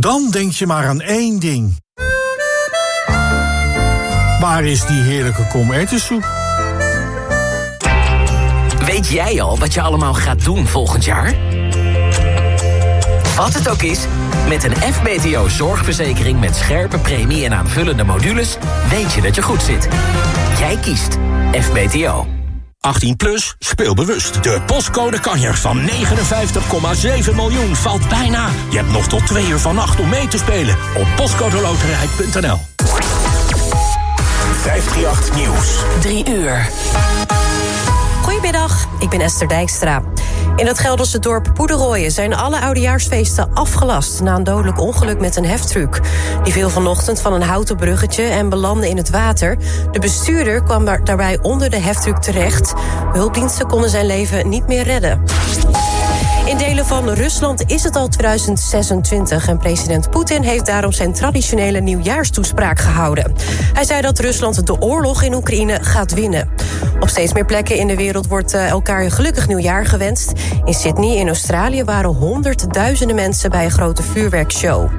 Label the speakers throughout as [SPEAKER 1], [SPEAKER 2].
[SPEAKER 1] Dan denk je maar aan één ding. Waar is die heerlijke komertensoep?
[SPEAKER 2] Weet jij al wat je allemaal gaat doen volgend jaar? Wat het ook is, met een FBTO zorgverzekering met scherpe premie en aanvullende modules... weet je dat je goed zit. Jij kiest FBTO.
[SPEAKER 3] 18 plus, speel bewust. De postcode kanjer van 59,7 miljoen valt bijna. Je hebt nog tot twee uur vannacht om mee te spelen op postcodeloterij.nl. 538 Nieuws.
[SPEAKER 4] 3 uur. Goedemiddag, ik ben Esther Dijkstra. In het Gelderse dorp Poederooien zijn alle oudejaarsfeesten afgelast... na een dodelijk ongeluk met een heftruck. Die viel vanochtend van een houten bruggetje en belandde in het water. De bestuurder kwam daarbij onder de heftruck terecht. Hulpdiensten konden zijn leven niet meer redden. In delen van Rusland is het al 2026 en president Poetin heeft daarom zijn traditionele nieuwjaarstoespraak gehouden. Hij zei dat Rusland de oorlog in Oekraïne gaat winnen. Op steeds meer plekken in de wereld wordt eh, elkaar een gelukkig nieuwjaar gewenst. In Sydney in Australië waren honderdduizenden mensen bij een grote vuurwerkshow.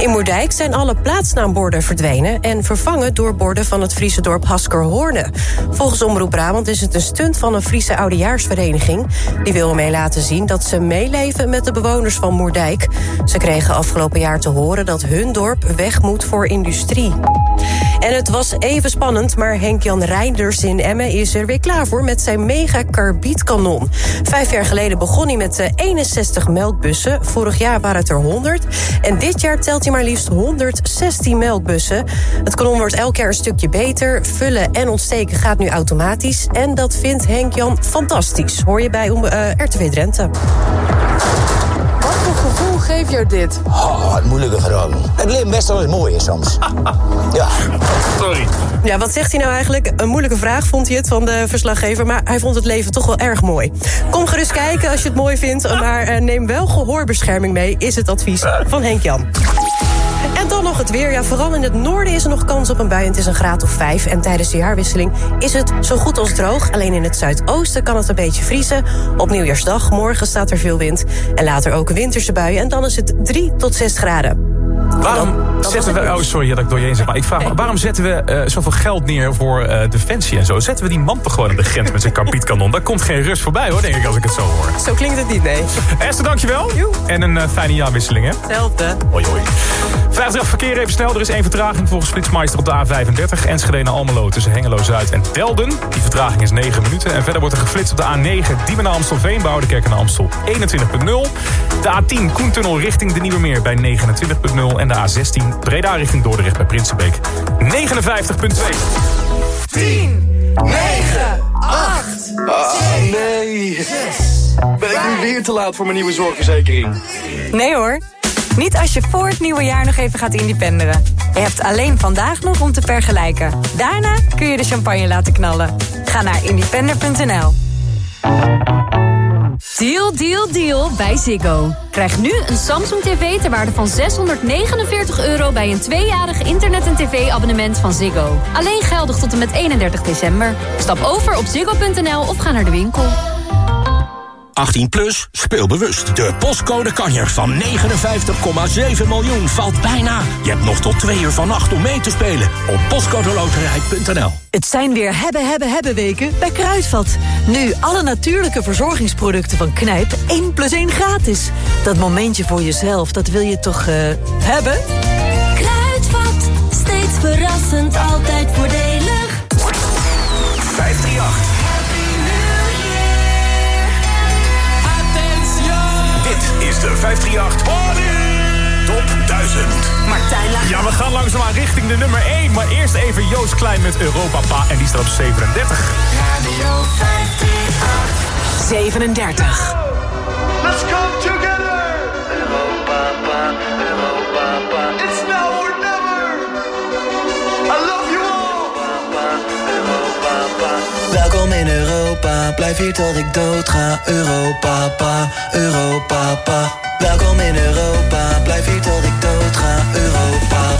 [SPEAKER 4] In Moerdijk zijn alle plaatsnaamborden verdwenen... en vervangen door borden van het Friese dorp Haskerhoorne. Volgens Omroep Brabant is het een stunt van een Friese oudejaarsvereniging. Die wil ermee laten zien dat ze meeleven met de bewoners van Moerdijk. Ze kregen afgelopen jaar te horen dat hun dorp weg moet voor industrie. En het was even spannend, maar Henk-Jan Reinders in Emmen... is er weer klaar voor met zijn mega karbietkanon. Vijf jaar geleden begon hij met 61 melkbussen. Vorig jaar waren het er 100. En dit jaar telt hij maar liefst 116 melkbussen. Het kanon wordt elk jaar een stukje beter. Vullen en ontsteken gaat nu automatisch. En dat vindt Henk-Jan fantastisch. Hoor je bij uh, RTV Drenthe.
[SPEAKER 5] Wat voor gevoel geeft jou dit?
[SPEAKER 6] Oh, wat moeilijke vragen. Het leven best wel eens mooi is soms. ja.
[SPEAKER 5] Sorry.
[SPEAKER 4] Ja, wat zegt hij nou eigenlijk? Een moeilijke vraag vond hij het van de verslaggever... maar hij vond het leven toch wel erg mooi. Kom gerust kijken als je het mooi vindt... maar neem wel gehoorbescherming mee, is het advies van Henk Jan. En dan nog het weer. Ja, vooral in het noorden is er nog kans op een bui. Het is een graad of 5. En tijdens de jaarwisseling is het zo goed als droog. Alleen in het zuidoosten kan het een beetje vriezen. Op nieuwjaarsdag, morgen staat er veel wind. En later ook winterse buien. En dan is het 3 tot 6 graden.
[SPEAKER 7] Waarom zetten we... Oh, sorry dat ik door je heen zeg. Maar ik vraag me, waarom zetten we uh, zoveel geld neer voor uh, defensie en zo? Zetten we die man toch gewoon aan de grens met zijn karbietkanon? Daar komt geen rust voorbij hoor, denk ik, als ik het zo hoor.
[SPEAKER 4] Zo klinkt het niet, nee.
[SPEAKER 7] Esther, dankjewel. Joe. En een uh, fijne jaarwisseling, hè?
[SPEAKER 4] Hetzelfde.
[SPEAKER 7] Hoi, hoi. 50 verkeer even snel. Er is één vertraging volgens Flitsmeister op de A35. Enschede naar Almelo tussen Hengelo-Zuid en Telden. Die vertraging is 9 minuten. En verder wordt er geflitst op de A9 Diemen naar Amstelveen. Boudekerk naar Amstel 21.0. De A10 Koentunnel richting de Nieuwe Meer bij 29.0. En de A16 Breda richting Dordrecht bij Prinsenbeek 59.2.
[SPEAKER 8] 10, 9, 8,
[SPEAKER 9] oh, nee. 6, Ben ik nu weer te laat voor mijn nieuwe zorgverzekering?
[SPEAKER 10] Nee hoor. Niet als je voor het nieuwe jaar nog even gaat independeren. Je hebt alleen vandaag nog om te vergelijken. Daarna kun je de champagne laten knallen. Ga naar independer.nl.
[SPEAKER 11] Deal, deal, deal bij Ziggo. Krijg nu een Samsung TV ter waarde van 649 euro... bij een tweejarig internet- en tv-abonnement van Ziggo. Alleen geldig tot en met 31 december. Stap over op ziggo.nl of ga naar de winkel.
[SPEAKER 3] 18 plus, speel bewust. De postcode kanjer van 59,7 miljoen valt bijna. Je hebt nog tot twee uur vannacht om mee te spelen op postcodeloterij.nl.
[SPEAKER 12] Het zijn weer hebben, hebben, hebben weken bij Kruidvat. Nu alle natuurlijke verzorgingsproducten van Knijp 1 plus 1 gratis. Dat momentje voor jezelf, dat wil je toch uh, hebben?
[SPEAKER 13] Kruidvat, steeds verrassend, altijd voordelig.
[SPEAKER 3] De 538 Top 1000.
[SPEAKER 10] Martijn Lager.
[SPEAKER 7] Ja, we gaan langzaamaan richting de nummer 1. Maar eerst even Joost Klein met Europa En die staat op 37.
[SPEAKER 13] Radio 538.
[SPEAKER 10] 37.
[SPEAKER 8] Let's come together.
[SPEAKER 14] Europa, Europa.
[SPEAKER 8] It's now or
[SPEAKER 15] Welkom in Europa, blijf hier tot ik dood ga. Europa, pa, Europa, pa. Welkom in Europa, blijf hier tot ik dood ga. Europa, pa,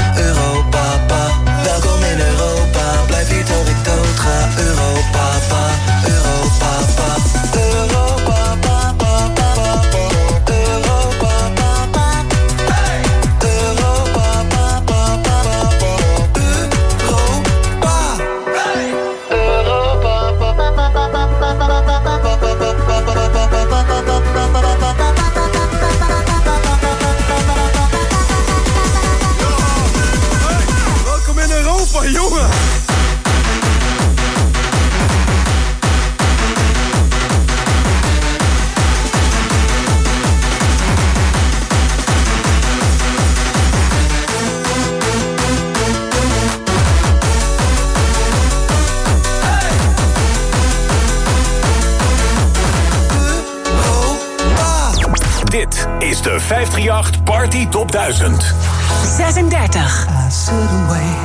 [SPEAKER 15] Party Top 1000.
[SPEAKER 16] 36.
[SPEAKER 17] I sit and wait.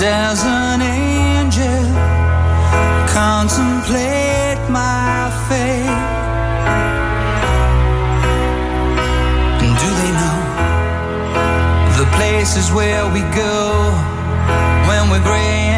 [SPEAKER 17] There's an angel contemplate my fate. Do they know the places where we go when we're gray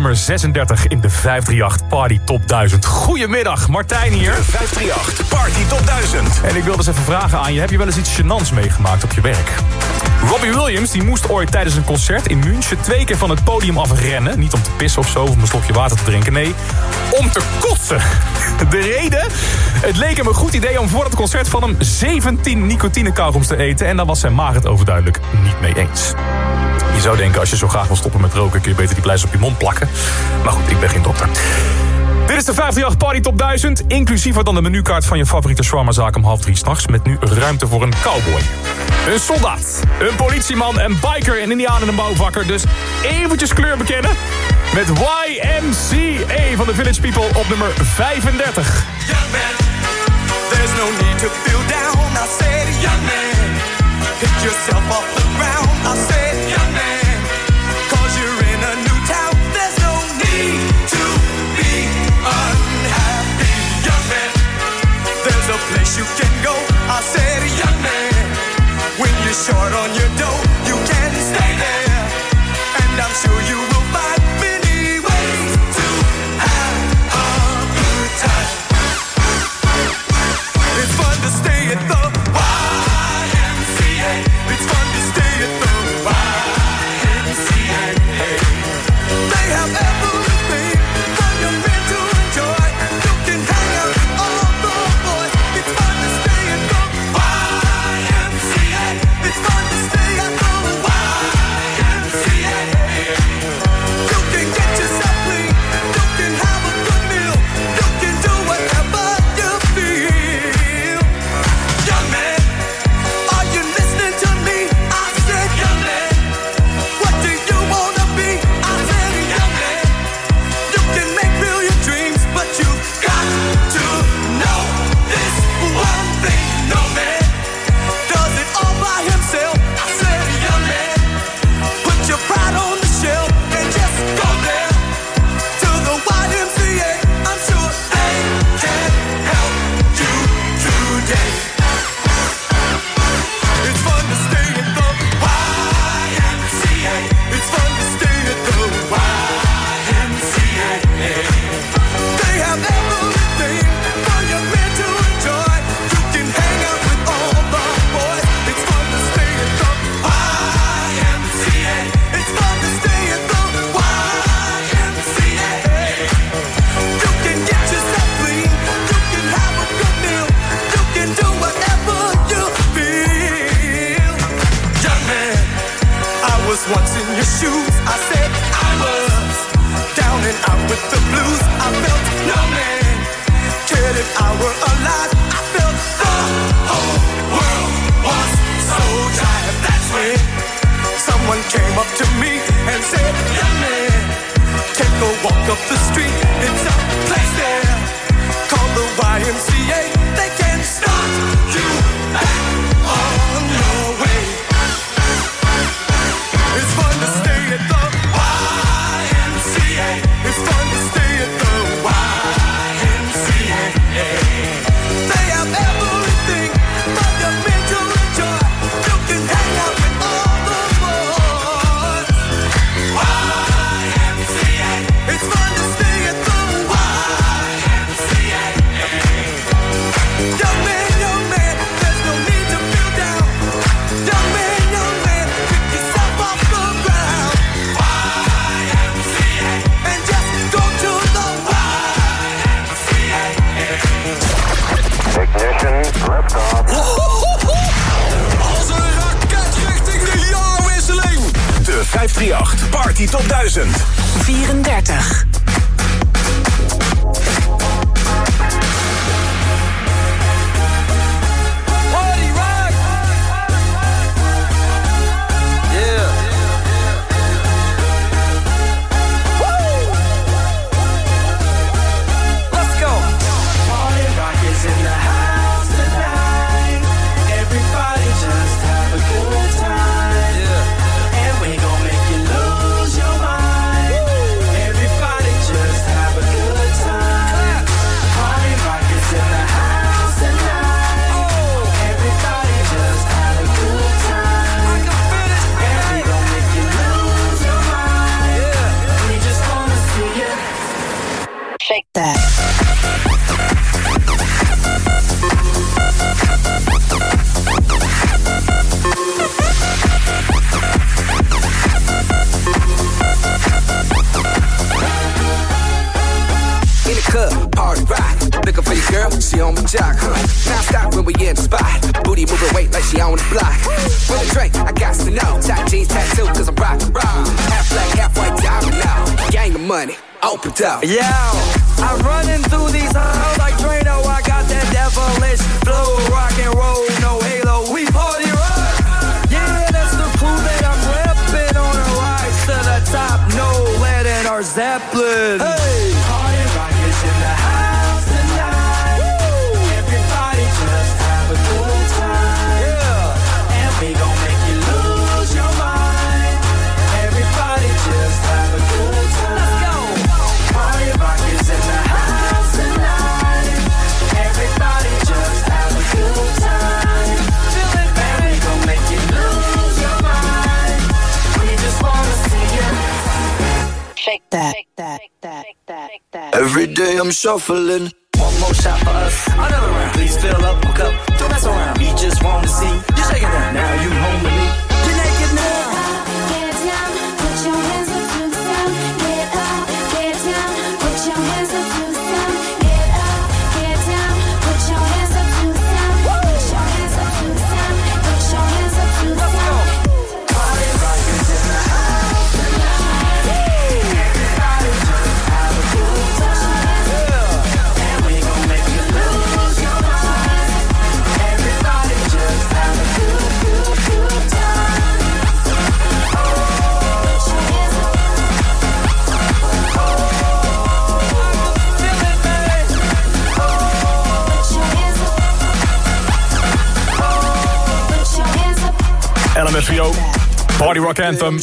[SPEAKER 7] Nummer 36 in de 538 Party Top 1000. Goedemiddag, Martijn hier.
[SPEAKER 3] 538 Party Top 1000.
[SPEAKER 7] En ik wil dus even vragen aan je, heb je wel eens iets gênants meegemaakt op je werk? Robbie Williams die moest ooit tijdens een concert in München twee keer van het podium afrennen. Niet om te pissen of zo, of om een slokje water te drinken. Nee, om te kotsen. De reden? Het leek hem een goed idee om voor het concert van hem 17 nicotine te eten. En daar was zijn maag het overduidelijk niet mee eens. Je zou denken, als je zo graag wil stoppen met roken... kun je beter die pleisters op je mond plakken. Maar goed, ik ben geen dokter. Dit is de 538 Party Top 1000. Inclusiever dan de menukaart van je favoriete shawarmazaak om half drie s'nachts. Met nu ruimte voor een cowboy. Een soldaat, een politieman, een biker, een indiaan en een bouwvakker. Dus eventjes kleur bekennen. Met YMCA van de Village People op nummer 35.
[SPEAKER 18] Young man, there's no need to feel down. I said, young man, pick yourself off the ground. I said, place you can go. I said, young man, when you're short on your dough,
[SPEAKER 19] 2000. Zeppelin. Hey,
[SPEAKER 15] Every day I'm shuffling.
[SPEAKER 19] One more shot for us. Another round. Please fill up a cup. Don't mess around. We just want to see you shaking that. Now you home with me.
[SPEAKER 7] LMFAO, Party Rock Anthem.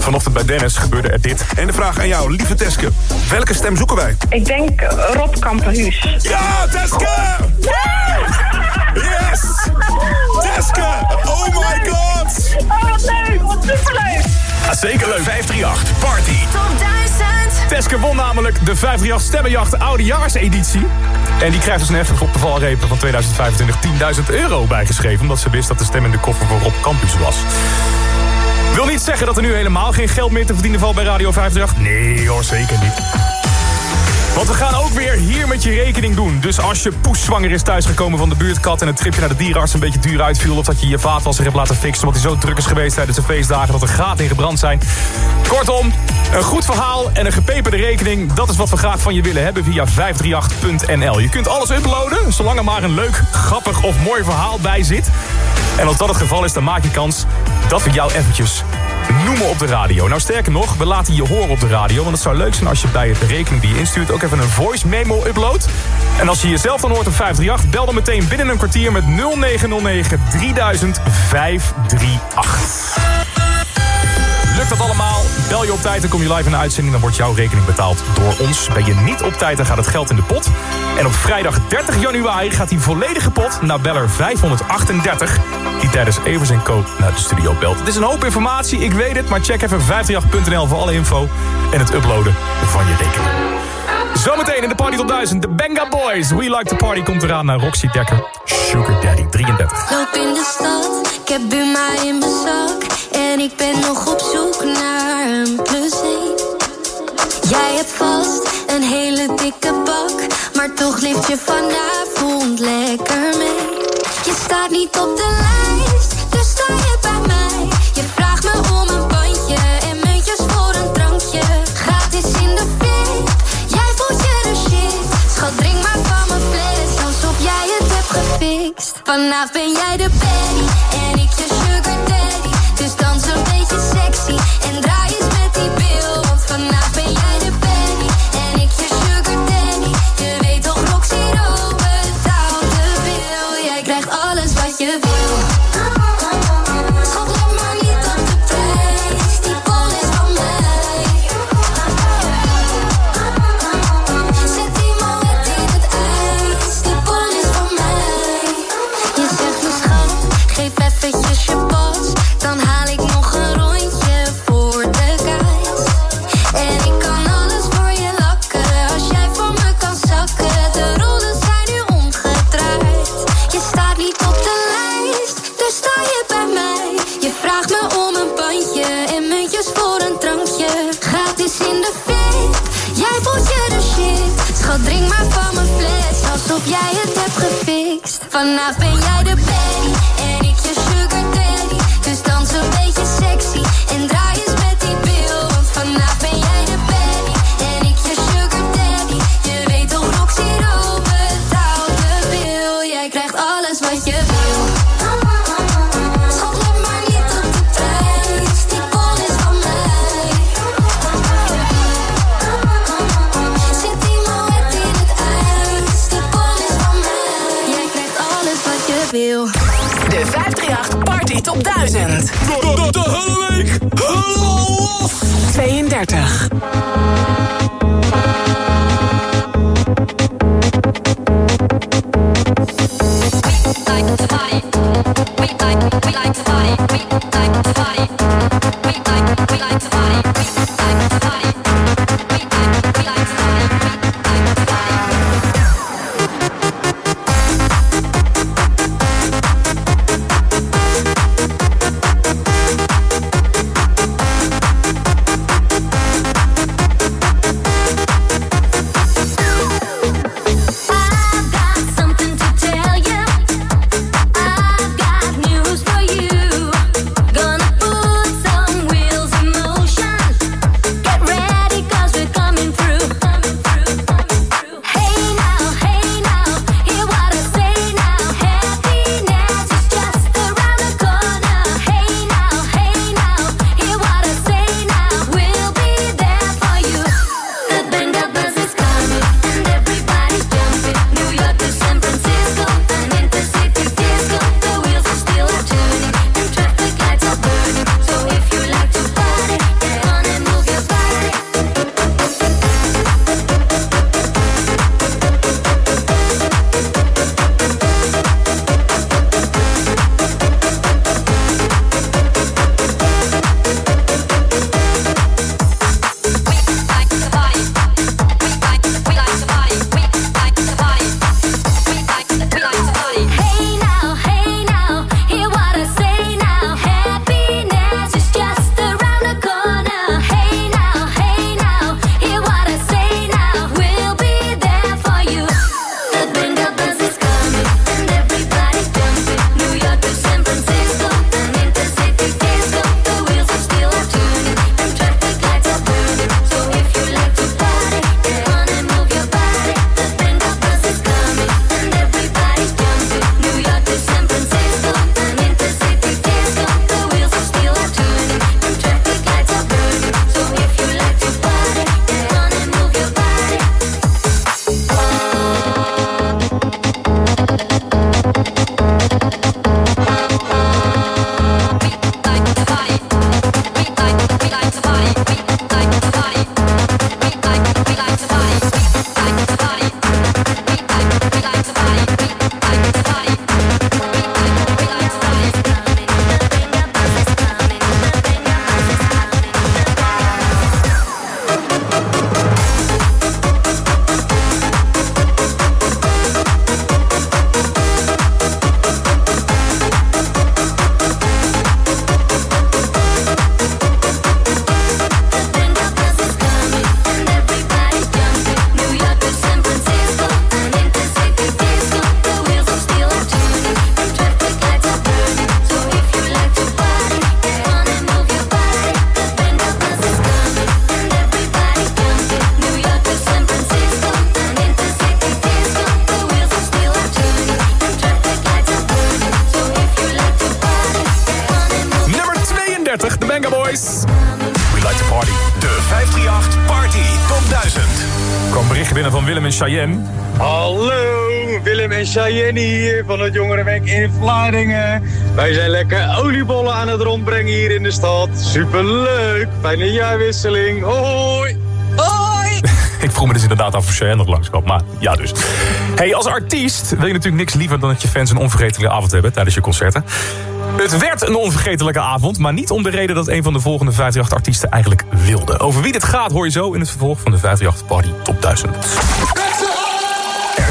[SPEAKER 7] Vanochtend bij Dennis gebeurde er dit.
[SPEAKER 20] En de vraag aan jou, lieve Teske. Welke stem zoeken wij?
[SPEAKER 21] Ik denk Rob Kamperhuus.
[SPEAKER 20] Ja, Teske! Yes! Teske! Oh my god!
[SPEAKER 21] Oh, wat leuk, wat superleuk.
[SPEAKER 7] Zeker leuk. 538, Party.
[SPEAKER 13] Top 1000.
[SPEAKER 7] Teske won namelijk de 538 Stemmenjacht Oudejaarseditie. En die krijgt dus een heftig op de valrepen van 2025 10.000 euro bijgeschreven... omdat ze wist dat de stem in de koffer voor Rob Campus was. Wil niet zeggen dat er nu helemaal geen geld meer te verdienen valt bij Radio 538. Nee hoor, zeker niet. Want we gaan ook weer hier met je rekening doen. Dus als je poes zwanger is thuisgekomen van de buurtkat... en het tripje naar de dierenarts een beetje duur uitviel... of dat je je vaatwasser hebt laten fixen... omdat hij zo druk is geweest tijdens de feestdagen... dat er gaten in gebrand zijn. Kortom, een goed verhaal en een gepeperde rekening... dat is wat we graag van je willen hebben via 538.nl. Je kunt alles uploaden, zolang er maar een leuk, grappig of mooi verhaal bij zit. En als dat het geval is, dan maak je kans dat we jou eventjes noemen op de radio. Nou, sterker nog, we laten je horen op de radio. Want het zou leuk zijn als je bij de rekening die je instuurt... ook even een voice memo uploadt. En als je jezelf dan hoort op 538... bel dan meteen binnen een kwartier met 0909 3000 538. Lukt dat allemaal? Bel je op tijd, dan kom je live in de uitzending... dan wordt jouw rekening betaald door ons. Ben je niet op tijd, dan gaat het geld in de pot. En op vrijdag 30 januari gaat die volledige pot naar beller 538... die tijdens Evers Co naar de studio belt. Het is een hoop informatie, ik weet het... maar check even 538.nl voor alle info... en het uploaden van je rekening. Zometeen in de Party Top 1000, de Benga Boys. We Like to Party komt eraan naar Roxy Dekker. Sugar Daddy, 33.
[SPEAKER 13] Loop in de stad, ik heb Buma in mijn zak. En ik ben nog op zoek naar een plus. Jij hebt vast een hele dikke bak. Maar toch lift je vanavond lekker mee. Je staat niet op de lijst, dus sta je bij mij. Je vraagt me om Vanavond ben jij de baddie en ik sugar
[SPEAKER 18] Super leuk, fijne jaarwisseling. Hoi! Hoi!
[SPEAKER 7] ik vroeg me dus inderdaad af of Cheyenne nog langskwam. Maar ja dus. Hey, als artiest wil je natuurlijk niks liever dan dat je fans een onvergetelijke avond hebben tijdens je concerten. Het werd een onvergetelijke avond, maar niet om de reden dat een van de volgende 538-artiesten eigenlijk wilde. Over wie dit gaat hoor je zo in het vervolg van de 538 Party Top 1000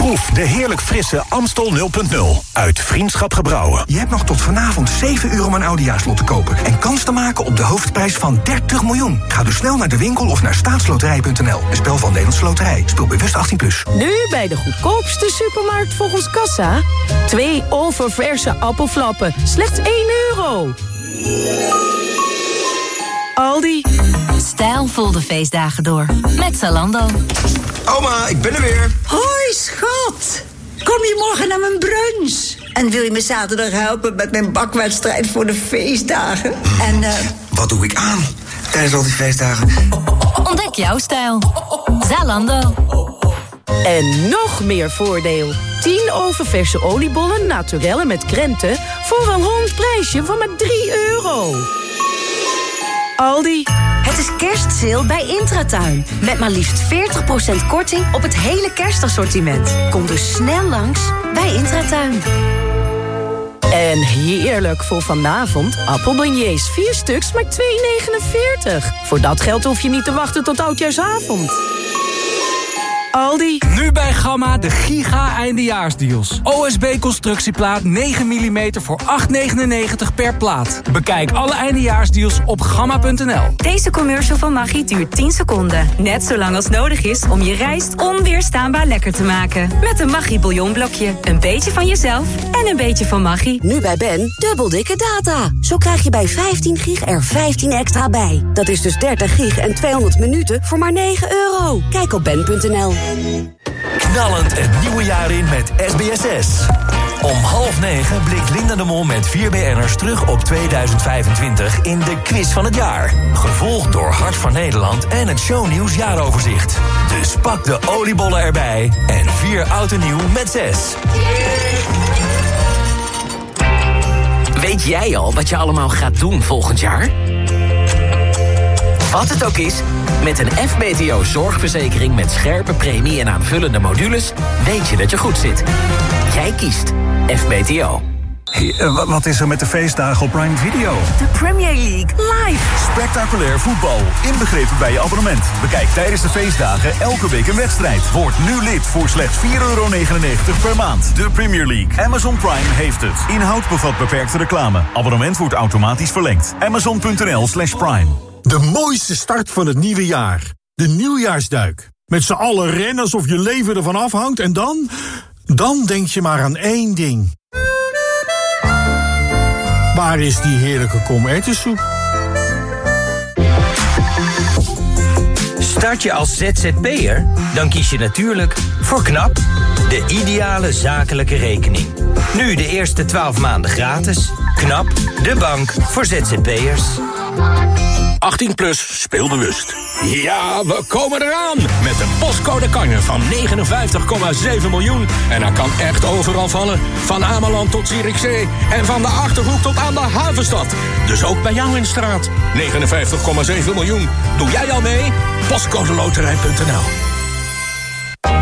[SPEAKER 20] Proef de heerlijk frisse Amstel 0.0 uit Vriendschap Gebrouwen.
[SPEAKER 22] Je hebt nog tot vanavond 7 euro om een oudejaarslot te kopen... en kans te maken op de hoofdprijs van 30 miljoen. Ga dus snel naar de winkel of naar staatsloterij.nl. Een spel van Nederlandse Loterij. Speel bewust 18+. Plus.
[SPEAKER 4] Nu bij de goedkoopste supermarkt volgens Kassa. Twee oververse appelflappen. Slechts 1 euro. Aldi.
[SPEAKER 23] Stijlvol de feestdagen door. Met Zalando.
[SPEAKER 22] Oma, ik ben er weer.
[SPEAKER 15] Hoi, schat. Kom je morgen naar mijn brunch? En wil je me zaterdag helpen met mijn bakwedstrijd voor de feestdagen? En eh,
[SPEAKER 22] Wat doe ik aan tijdens al die feestdagen?
[SPEAKER 23] Ontdek jouw stijl. Zalando.
[SPEAKER 4] En nog meer voordeel. 10 oververse oliebollen naturellen met krenten... voor een rond prijsje van maar 3 euro. Aldi.
[SPEAKER 23] Het is kerstsale bij Intratuin. Met maar liefst 40% korting op het hele kerstassortiment. Kom dus snel langs bij Intratuin.
[SPEAKER 4] En heerlijk voor vanavond. Appelbeignets, 4 stuks, maar 2,49. Voor dat geld hoef je niet te wachten tot oudjaarsavond. Aldi.
[SPEAKER 24] Nu bij Gamma de giga eindejaarsdeals. OSB constructieplaat 9 mm voor 8,99 per plaat. Bekijk alle eindejaarsdeals op gamma.nl.
[SPEAKER 10] Deze commercial van Maggi duurt 10 seconden. Net zo lang als nodig is om je rijst onweerstaanbaar lekker te maken. Met een Maggi bouillonblokje. Een beetje van jezelf en een beetje van Maggi.
[SPEAKER 25] Nu bij Ben, dubbel dikke data. Zo krijg je bij 15 gig er 15 extra bij. Dat is dus 30 gig en 200 minuten voor maar 9 euro. Kijk op ben.nl.
[SPEAKER 20] Knallend het nieuwe jaar in met SBSS. Om half negen blikt Linda de Mol met vier BN'ers terug op 2025 in de quiz van het jaar. Gevolgd door Hart van Nederland en het shownieuws jaaroverzicht. Dus pak de oliebollen erbij en vier oud en nieuw met zes.
[SPEAKER 2] Weet jij al wat je allemaal gaat doen volgend jaar? Wat het ook is, met een FBTO zorgverzekering met scherpe premie en aanvullende modules weet je dat je goed zit. Jij kiest FBTO.
[SPEAKER 20] Hey, eh, wa- wat is er met de feestdagen op Prime Video?
[SPEAKER 10] De Premier League live.
[SPEAKER 20] Spectaculair voetbal, inbegrepen bij je abonnement. Bekijk tijdens de feestdagen elke week een wedstrijd. Word nu lid voor slechts 4,99 per maand. De Premier League. Amazon Prime heeft het. Inhoud bevat beperkte reclame. Abonnement wordt automatisch verlengd. Amazon.nl slash prime.
[SPEAKER 26] De mooiste start van het nieuwe jaar. De nieuwjaarsduik. Met z'n allen rennen alsof je leven ervan afhangt en dan... Dan denk je maar aan één ding. Waar is die heerlijke komertensoep?
[SPEAKER 27] Start je als ZZP'er? Dan kies je natuurlijk voor KNAP, de ideale zakelijke rekening. Nu de eerste 12 maanden gratis. KNAP, de bank voor ZZP'ers.
[SPEAKER 3] 18 plus, speel bewust. Ja, we komen eraan met de postcode kanjer van 59,7 miljoen. En dat kan echt overal vallen. Van Ameland tot Zierikzee en van de Achterhoek tot aan de Havenstad. Dus ook bij jou in de straat. 59,7 miljoen. Doe jij al mee? Postcodeloterij.nl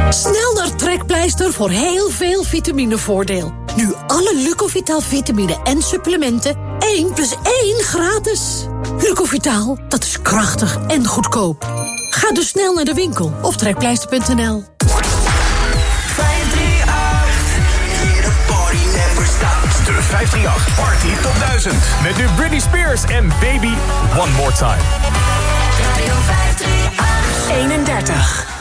[SPEAKER 28] Snel naar Trekpleister voor heel veel vitaminevoordeel. Nu alle Lucovital vitamine en supplementen 1 plus 1 gratis. Lucovital, dat is krachtig en goedkoop. Ga dus snel naar de winkel of trekpleister.nl.
[SPEAKER 20] De 538 Party Top 1000.
[SPEAKER 7] Met nu Britney Spears en Baby One More Time.
[SPEAKER 19] 31.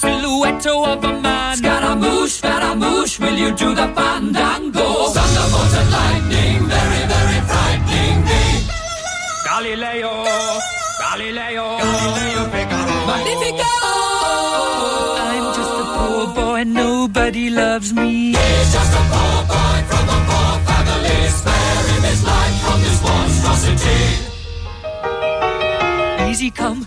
[SPEAKER 29] Libretto of a man. Scaramouche, Scaramouche, will you do the fandango? Thunderbolt and lightning, very, very frightening me. Galileo, Galileo, Galileo Figaro. Magnifico! I'm just a poor boy, nobody loves me. He's just a poor boy from a poor family. Spare him his life from this monstrosity. Easy come,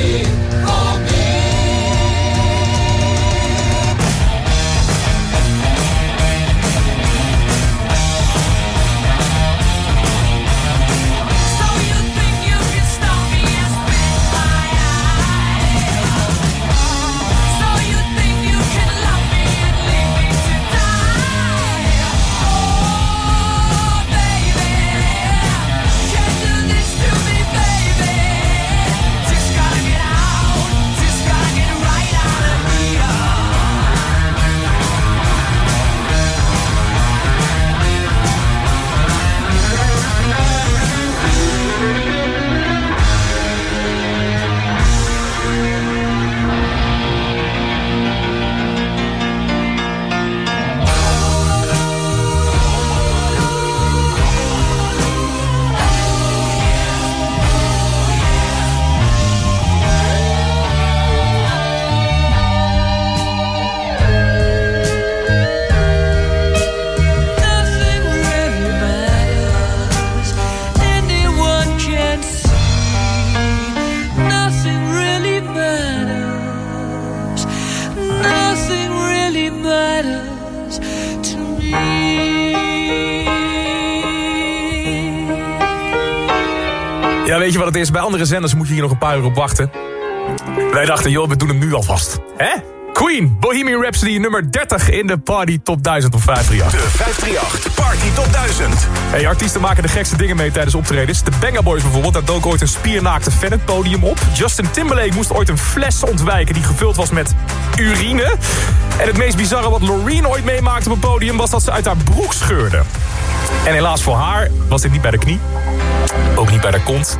[SPEAKER 7] Is? Bij andere zenders moet je hier nog een paar uur op wachten. Wij dachten, joh, we doen hem nu alvast. Hè? Queen, Bohemian Rhapsody, nummer 30 in de Party Top 1000 op 538.
[SPEAKER 20] De 538 Party Top 1000.
[SPEAKER 7] Hey, artiesten maken de gekste dingen mee tijdens optredens. De Banger Boys bijvoorbeeld, daar dook ooit een spiernaakte fan het podium op. Justin Timberlake moest ooit een fles ontwijken die gevuld was met urine. En het meest bizarre wat Loreen ooit meemaakte op het podium... was dat ze uit haar broek scheurde. En helaas voor haar was dit niet bij de knie. Ook niet bij de kont.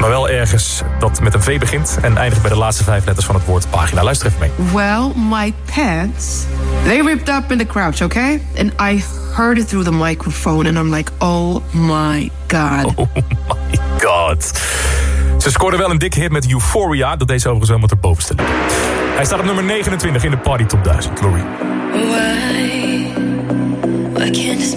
[SPEAKER 7] Maar wel ergens dat met een V begint... en eindigt bij de laatste vijf letters van het woord pagina. Luister even mee.
[SPEAKER 30] Well, my pants, they ripped up in the crotch, okay? And I heard it through the microphone, and I'm like, oh my god.
[SPEAKER 7] Oh my god. Ze scoorde wel een dikke hit met Euphoria... dat deze overigens wel met de bovenste liggen. Hij staat op nummer 29 in de Party Top 1000, Loreen.
[SPEAKER 13] Why? Why can't this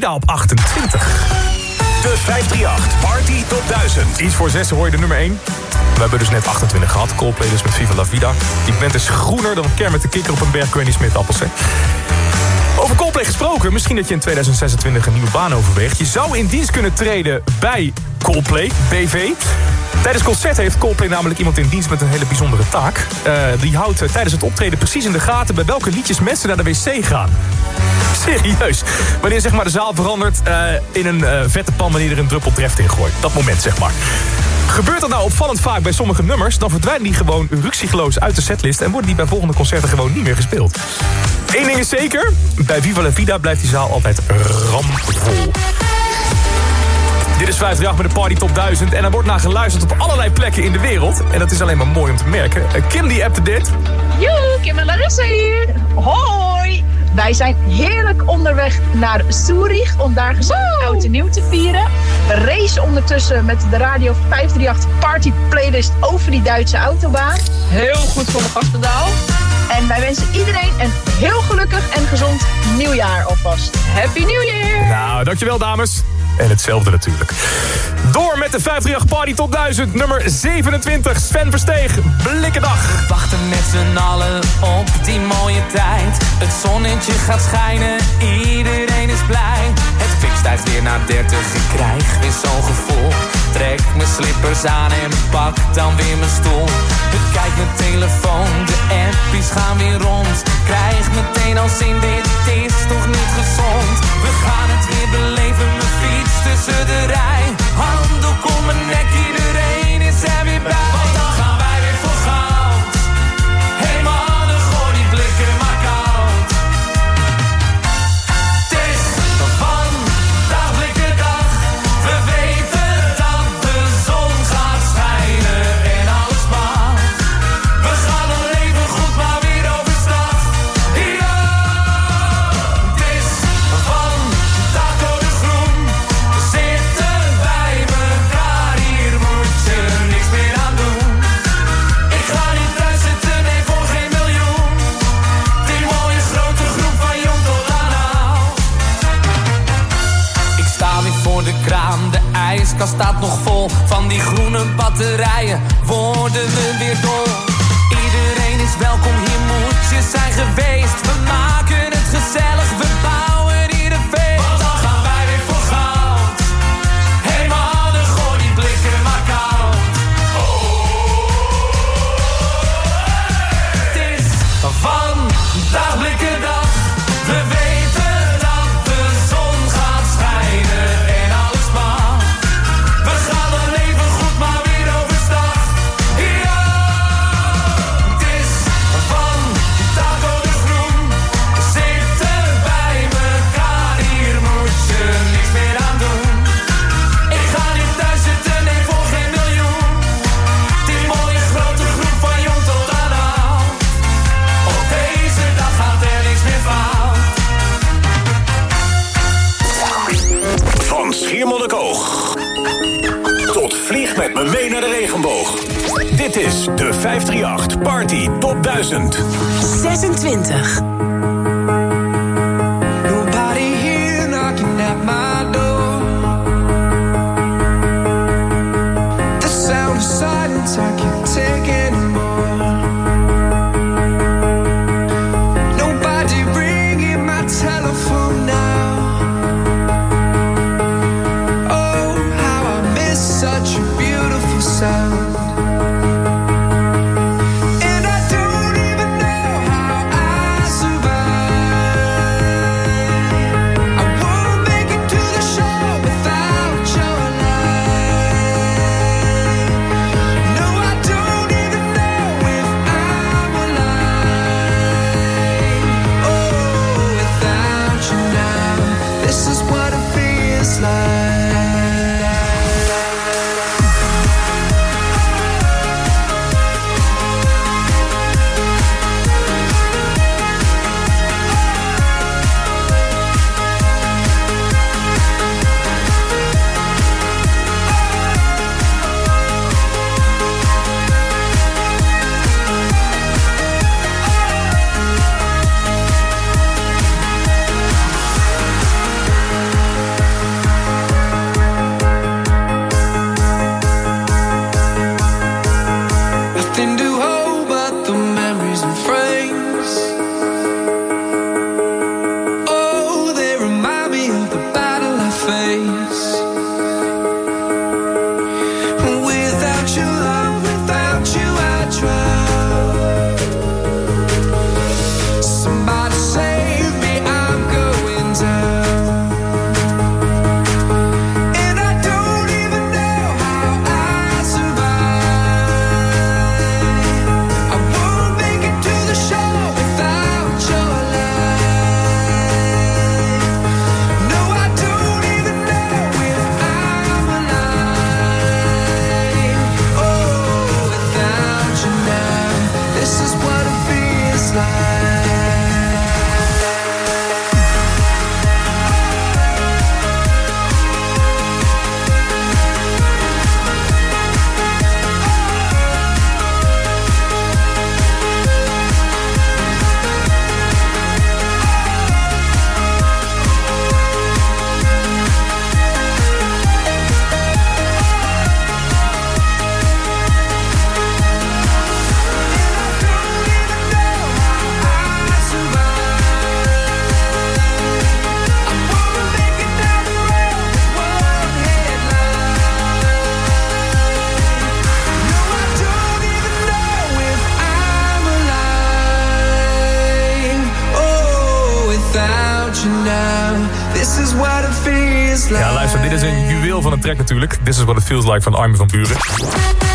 [SPEAKER 7] Vida op 28.
[SPEAKER 20] De 538 Party Top 1000.
[SPEAKER 7] Iets voor 6 hoor je de nummer 1. We hebben dus net 28 gehad. Coldplay dus met Viva la Vida. Die band is groener dan Kermit de Kikker op een berg Granny Smith appels. hè. Over Coldplay gesproken, misschien dat je in 2026 een nieuwe baan overweegt. Je zou in dienst kunnen treden bij Coldplay, BV. Tijdens concert heeft Coldplay namelijk iemand in dienst met een hele bijzondere taak. Eh, die houdt eh, tijdens het optreden precies in de gaten... bij welke liedjes mensen naar de wc gaan. Serieus. Wanneer zeg maar, de zaal verandert eh, in een vette pan... wanneer er een druppel treft in gooit. Dat moment, zeg maar. Gebeurt dat nou opvallend vaak bij sommige nummers... dan verdwijnen die gewoon ruksigloos uit de setlist... en worden die bij volgende concerten gewoon niet meer gespeeld. Eén ding is zeker, bij Viva la Vida blijft die zaal altijd ramvol. Dit is 538 met de Party Top 1000 en er wordt naar geluisterd op allerlei plekken in de wereld. En dat is alleen maar mooi om te merken. Eh, Kim die appte dit.
[SPEAKER 31] Joe, Kim en Larissa hier. Hoi. Wij zijn heerlijk onderweg naar Zurich om daar gezellig oud en nieuw te vieren. We racen ondertussen met de Radio 538 Party Playlist over die Duitse autobaan. Heel goed voor mijn gastendaal. En wij wensen iedereen een heel gelukkig en gezond nieuwjaar alvast. Happy New Year!
[SPEAKER 7] Nou, dankjewel dames. En hetzelfde natuurlijk. Door met de 538 Party Top 1000, nummer 27. Sven Versteeg, Blikkendag.
[SPEAKER 17] wachten met z'n allen op die mooie tijd. Het zonnetje gaat schijnen, iedereen is blij. Het kwik stijgt weer naar 30, ik krijg weer zo'n gevoel. Trek mijn slippers aan en pak dan weer mijn stoel. Bekijk mijn telefoon, de appies gaan weer rond. Krijg meteen al zin, dit is toch niet gezond. We gaan het weer beleven, mijn fiets tussen de rij. Handdoek om mijn nek, iedereen is er weer bij. IJskast staat nog vol. Van die groene batterijen worden we weer dol. Iedereen is welkom, hier moet je zijn geweest. We maken het gezellig, we
[SPEAKER 28] me naar de regenboog. Dit is de 538 Party Top 1000.
[SPEAKER 16] 26.
[SPEAKER 17] Like
[SPEAKER 7] van Armin van Buren.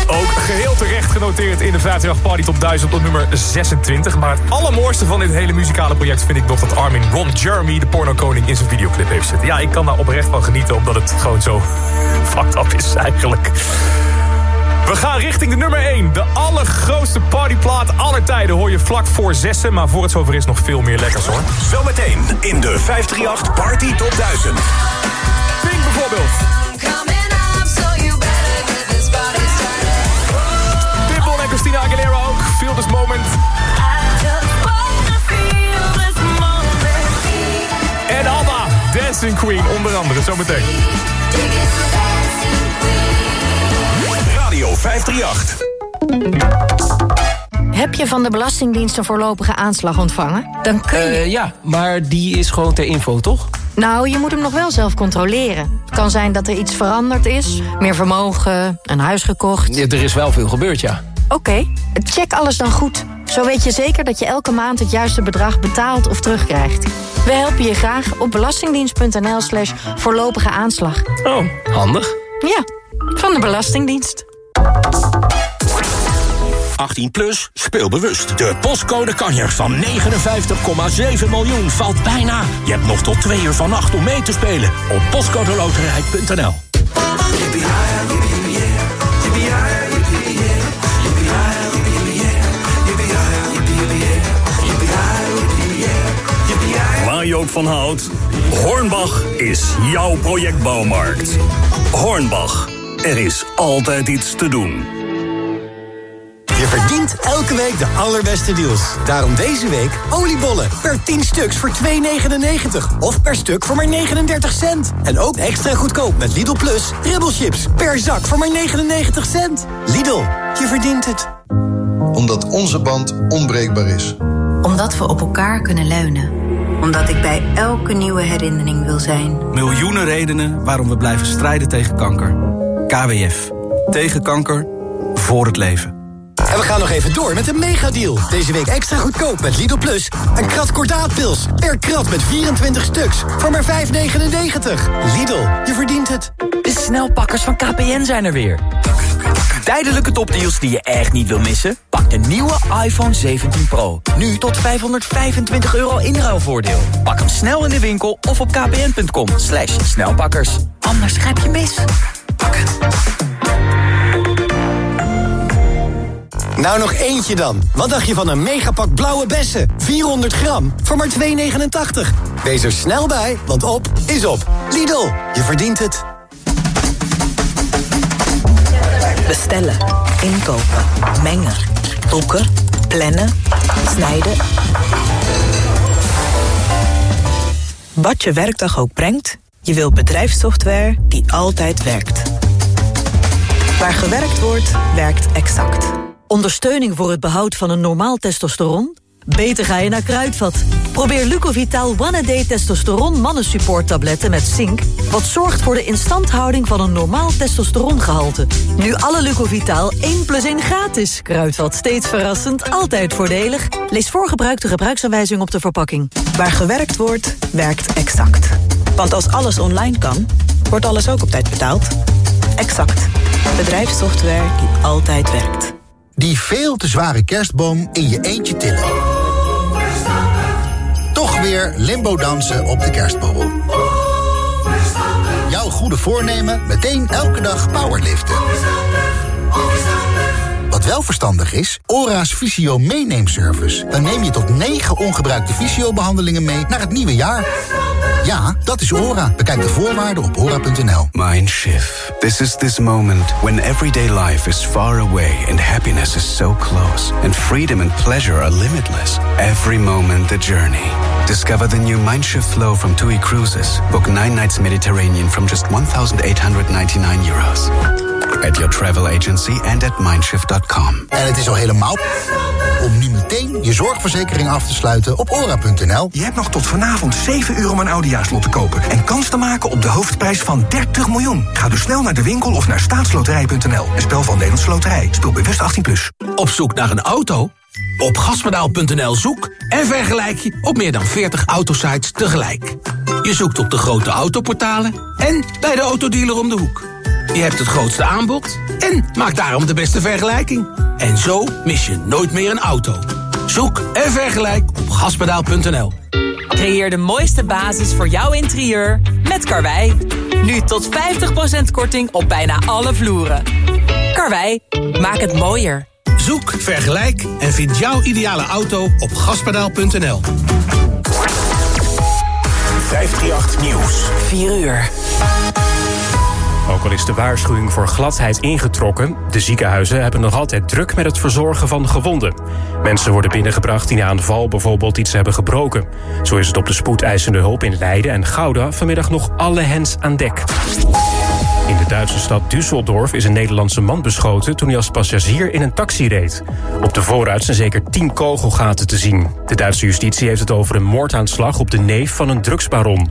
[SPEAKER 7] Ook geheel terecht genoteerd in de 58 Party Top 1000 op nummer 26. Maar het allermooiste van dit hele muzikale project vind ik nog dat Armin Ron Jeremy, de pornokoning, in zijn videoclip heeft zitten. Ja, ik kan daar oprecht van genieten, omdat het gewoon zo fucked up is eigenlijk. We gaan richting de nummer 1. De allergrootste partyplaat aller tijden hoor je vlak voor zessen. Maar voor het zover is nog veel meer lekkers hoor.
[SPEAKER 28] Zometeen in de 538 Party Top 1000.
[SPEAKER 7] Pink bijvoorbeeld. Feel this moment. En Alba, Dancing Queen onder andere, zometeen.
[SPEAKER 28] Radio 538.
[SPEAKER 32] Heb je van de Belastingdienst een voorlopige aanslag ontvangen? Dan kun je...
[SPEAKER 33] Eh, ja, maar die is gewoon ter info, toch?
[SPEAKER 32] Nou, je moet hem nog wel zelf controleren. Het kan zijn dat er iets veranderd is. Meer vermogen, een huis gekocht.
[SPEAKER 33] Ja, er is wel veel gebeurd, ja.
[SPEAKER 32] Oké, check alles dan goed. Zo weet je zeker dat je elke maand het juiste bedrag betaalt of terugkrijgt. We helpen je graag op belastingdienst.nl slash voorlopige aanslag.
[SPEAKER 33] Oh, handig.
[SPEAKER 32] Ja, van de Belastingdienst.
[SPEAKER 3] 18 plus, speel bewust. De postcode kanjer van 59,7 miljoen valt bijna. Je hebt nog tot twee uur vannacht om mee te spelen op postcodeloterij.nl.
[SPEAKER 28] Van houdt, Hornbach is jouw projectbouwmarkt. Hornbach, er is altijd iets te doen.
[SPEAKER 34] Je verdient elke week de allerbeste deals. Daarom deze week oliebollen per 10 stuks voor 2,99. Of per stuk voor maar 39 cent. En ook extra goedkoop met Lidl Plus ribbelchips per zak voor maar 99 cent. Lidl, je verdient het.
[SPEAKER 35] Omdat onze band onbreekbaar is.
[SPEAKER 36] Omdat we op elkaar kunnen leunen. Omdat ik bij elke nieuwe herinnering wil zijn.
[SPEAKER 37] Miljoenen redenen waarom we blijven strijden tegen kanker. KWF. Tegen kanker. Voor het leven.
[SPEAKER 34] En we gaan nog even door met een megadeal. Deze week extra goedkoop met Lidl Plus. Een krat kordaatpils per krat met 24 stuks voor maar 5,99. Lidl, je verdient het.
[SPEAKER 27] De snelpakkers van KPN zijn er weer. Tijdelijke topdeals die je echt niet wil missen? Pak de nieuwe iPhone 17 Pro. Nu tot 525 euro inruilvoordeel. Pak hem snel in de winkel of op kpn.com. Slash snelpakkers. Anders grijp je mis.
[SPEAKER 34] Nou nog eentje dan. Wat dacht je van een megapak blauwe bessen? 400 gram voor maar 2,89. Wees er snel bij, want op is op. Lidl, je verdient het.
[SPEAKER 38] Bestellen, inkopen, mengen, boeken, plannen, snijden. Wat je werkdag ook brengt, je wilt bedrijfssoftware die altijd werkt. Waar gewerkt wordt, werkt exact.
[SPEAKER 39] Ondersteuning voor het behoud van een normaal testosteron? Beter ga je naar Kruidvat. Probeer Lucovital One A Day Testosteron Mannensupport tabletten met zink... wat zorgt voor de instandhouding van een normaal testosterongehalte. Nu alle Lucovital 1 plus 1 gratis. Kruidvat steeds verrassend, altijd voordelig. Lees voor gebruik de gebruiksaanwijzing op de verpakking.
[SPEAKER 38] Waar gewerkt wordt, werkt exact. Want als alles online kan, wordt alles ook op tijd betaald. Exact. Bedrijfssoftware die altijd werkt.
[SPEAKER 40] Die veel te zware kerstboom in je eentje tillen. Toch weer limbo dansen op de kerstboom. Jouw goede voornemen meteen elke dag powerliften. Wat wel verstandig is, ORA's Visio meeneemservice. Dan neem je tot 9 ongebruikte visio-behandelingen mee naar het nieuwe jaar. Ja, dat is ORA. Bekijk de voorwaarden op ora.nl.
[SPEAKER 41] Mindshift. This is this moment when everyday life is far away and happiness is so close. And freedom and pleasure are limitless. Every moment the journey. Discover the new Mindshift flow from TUI Cruises. Book nine nights Mediterranean from just 1,899 euros. At your travel agency and at mindshift.com.
[SPEAKER 40] En het is al helemaal om nu meteen je zorgverzekering af te sluiten op ora.nl.
[SPEAKER 22] Je hebt nog tot vanavond 7 uur om een oudejaarslot te kopen... en kans te maken op de hoofdprijs van 30 miljoen. Ga dus snel naar de winkel of naar staatsloterij.nl. Een spel van Nederlandse Loterij. Speel bewust 18+. Plus.
[SPEAKER 20] Op zoek naar een auto?
[SPEAKER 24] Op gaspedaal.nl zoek en vergelijk je op meer dan 40 autosites tegelijk. Je zoekt op de grote autoportalen en bij de autodealer om de hoek. Je hebt het grootste aanbod en maak daarom de beste vergelijking. En zo mis je nooit meer een auto. Zoek en vergelijk op gaspedaal.nl.
[SPEAKER 42] Creëer de mooiste basis voor jouw interieur met Karwei. Nu tot 50% korting op bijna alle vloeren. Karwei, maak het mooier.
[SPEAKER 24] Zoek, vergelijk en vind jouw ideale auto op gaspedaal.nl.
[SPEAKER 28] 538 Nieuws.
[SPEAKER 43] 4 uur.
[SPEAKER 44] Ook al is de waarschuwing voor gladheid ingetrokken... de ziekenhuizen hebben nog altijd druk met het verzorgen van gewonden. Mensen worden binnengebracht die na een val bijvoorbeeld iets hebben gebroken. Zo is het op de spoedeisende hulp in Leiden en Gouda... vanmiddag nog alle hens aan dek. In de Duitse stad Düsseldorf is een Nederlandse man beschoten... toen hij als passagier in een taxi reed. Op de voorruit zijn zeker tien kogelgaten te zien. De Duitse justitie heeft het over een moordaanslag... op de neef van een drugsbaron.